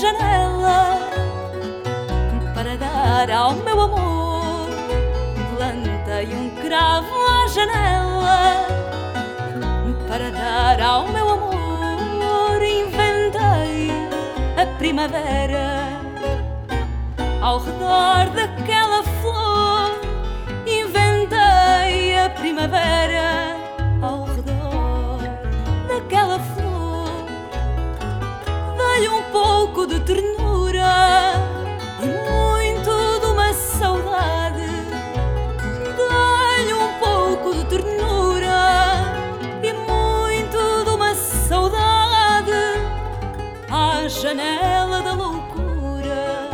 janela para dar ao meu amor. Plantei um cravo à janela para dar ao meu amor. Inventei a primavera ao redor daquela ternura e muito de uma saudade. Dei um pouco de ternura e muito de uma saudade à janela da loucura.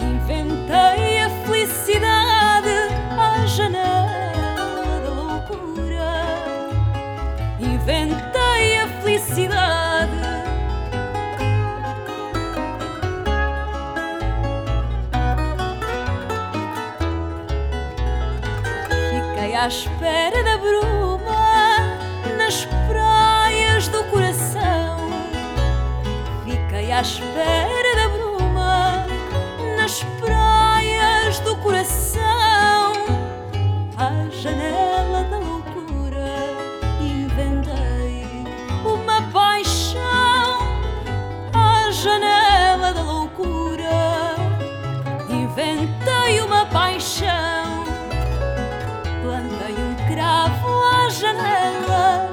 Inventei a felicidade à janela da loucura. Inventei a felicidade. À espera da bruma nas praias do coração. Fiquei à espera da bruma nas praias do coração. À janela da loucura inventei uma paixão. À janela da loucura inventei uma paixão. Cravo à janela,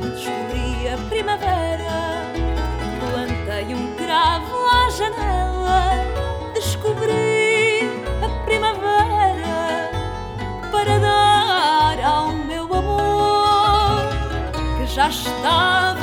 descobri a primavera. Plantei um cravo à janela, descobri a primavera. Para dar ao meu amor que já está